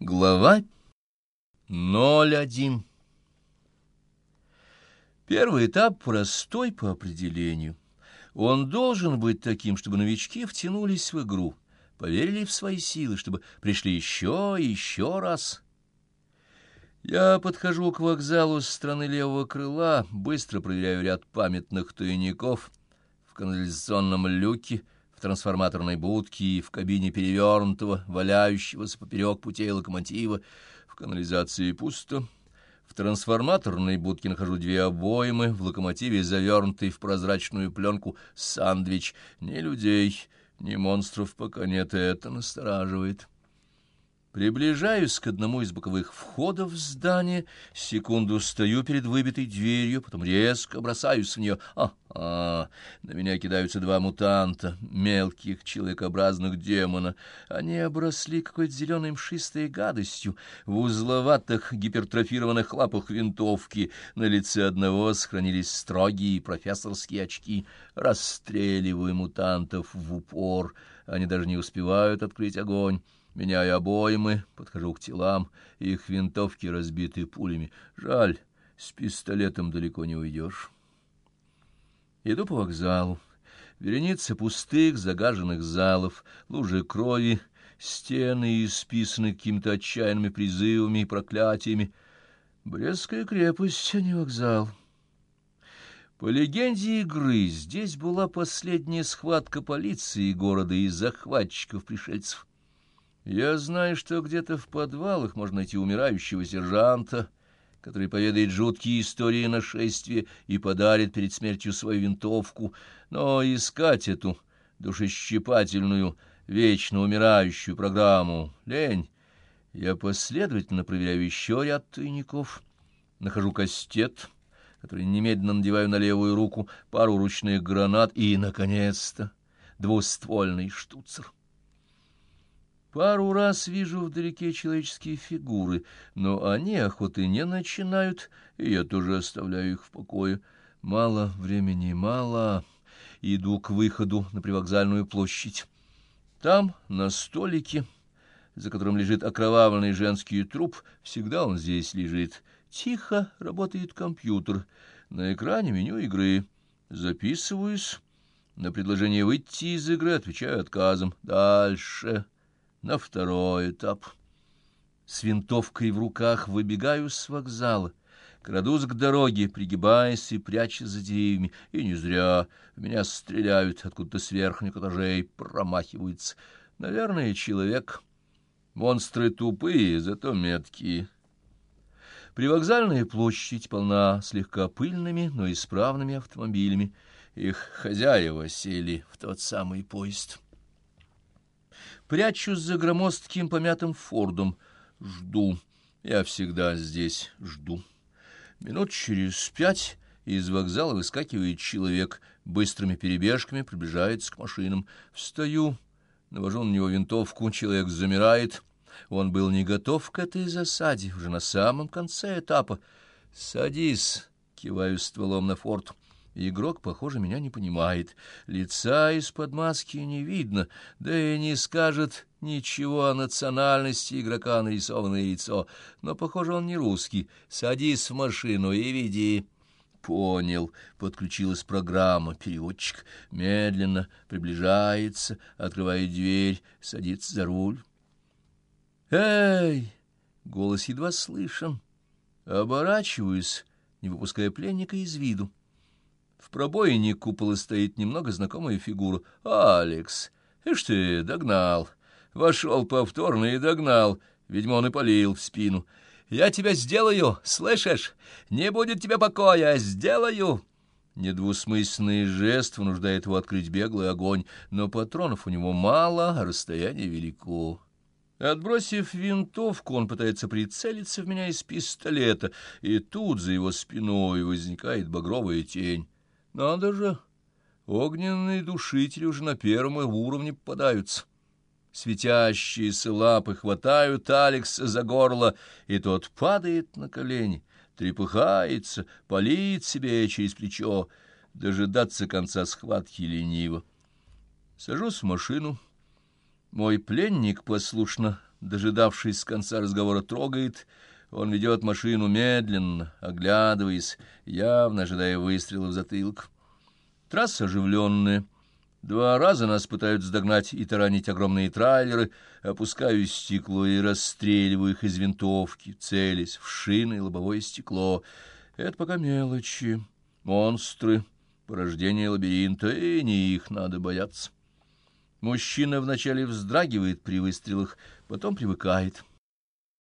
Глава 01 Первый этап простой по определению. Он должен быть таким, чтобы новички втянулись в игру, поверили в свои силы, чтобы пришли еще и еще раз. Я подхожу к вокзалу с стороны левого крыла, быстро проверяю ряд памятных тайников в канализационном люке, в трансформаторной будке и в кабине перевернутого, валяющегося поперек путей локомотива. В канализации пусто. В трансформаторной будке нахожу две обоймы, в локомотиве завернутый в прозрачную пленку сандвич. Ни людей, ни монстров пока нет, и это настораживает. Приближаюсь к одному из боковых входов в здание, секунду стою перед выбитой дверью, потом резко бросаюсь в нее. А, а, на меня кидаются два мутанта, мелких человекообразных демона. Они обросли какой-то зеленой мшистой гадостью, в узловатых гипертрофированных лапах винтовки. На лице одного сохранились строгие профессорские очки. Расстреливаю мутантов в упор. Они даже не успевают открыть огонь. Меняю обоймы, подхожу к телам, их винтовки разбиты пулями. Жаль, с пистолетом далеко не уйдешь. Иду по вокзалу. Вереница пустых, загаженных залов, лужи крови, стены исписаны какими-то отчаянными призывами и проклятиями. Брестская крепость, а не вокзал. По легенде игры, здесь была последняя схватка полиции города и захватчиков-пришельцев. Я знаю, что где-то в подвалах можно найти умирающего сержанта, который поведает жуткие истории нашествия и подарит перед смертью свою винтовку, но искать эту душещипательную, вечно умирающую программу — лень. Я последовательно проверяю еще ряд тайников, нахожу кастет, который немедленно надеваю на левую руку, пару ручных гранат и, наконец-то, двуствольный штуцер. Пару раз вижу вдалеке человеческие фигуры, но они охоты не начинают, и я тоже оставляю их в покое. Мало времени, мало. Иду к выходу на привокзальную площадь. Там, на столике, за которым лежит окровавленный женский труп, всегда он здесь лежит. Тихо работает компьютер. На экране меню игры. Записываюсь. На предложение выйти из игры отвечаю отказом. Дальше на второй этап. С винтовкой в руках выбегаю с вокзала, крадусь к дороге, пригибаясь и прячась за деревьями. И не зря в меня стреляют откуда-то с верхних этажей, промахиваются. Наверное, человек. Монстры тупые, зато меткие. Привокзальная площадь полна слегка пыльными, но исправными автомобилями. Их хозяева сели в тот самый поезд. Прячусь за громоздким помятым фордом. Жду. Я всегда здесь жду. Минут через пять из вокзала выскакивает человек, быстрыми перебежками приближается к машинам. Встаю, навожу на него винтовку, человек замирает. Он был не готов к этой засаде, уже на самом конце этапа. «Садись», — киваю стволом на форт. Игрок, похоже, меня не понимает. Лица из-под маски не видно, да и не скажет ничего о национальности игрока нарисованное яйцо. Но, похоже, он не русский. Садись в машину и веди. Понял. Подключилась программа. Переводчик медленно приближается, открывает дверь, садится за руль. «Эй!» — голос едва слышен. Оборачиваюсь, не выпуская пленника из виду. В пробоине купола стоит немного знакомая фигура. «Алекс! Ишь ты, догнал! Вошел повторно и догнал. Видимо, он и полил в спину. Я тебя сделаю, слышишь? Не будет тебе покоя, сделаю!» Недвусмысленный жест вынуждает его открыть беглый огонь, но патронов у него мало, а расстояние велико. Отбросив винтовку, он пытается прицелиться в меня из пистолета, и тут за его спиной возникает багровая тень. Надо же, огненные душители уже на первом уровне попадаются. Светящиеся лапы хватают Алекса за горло, и тот падает на колени, трепыхается, палит себе через плечо, дожидаться конца схватки лениво. Сажусь в машину. Мой пленник послушно дожидавшись конца разговора, трогает. Он ведет машину медленно, оглядываясь, явно ожидая выстрела в затылок. Трасса оживленная. Два раза нас пытаются догнать и таранить огромные трейлеры. Опускаю стекло и расстреливаю их из винтовки, целясь в шины и лобовое стекло. Это пока мелочи, монстры, порождение лабиринта, и не их надо бояться. Мужчина вначале вздрагивает при выстрелах, потом привыкает.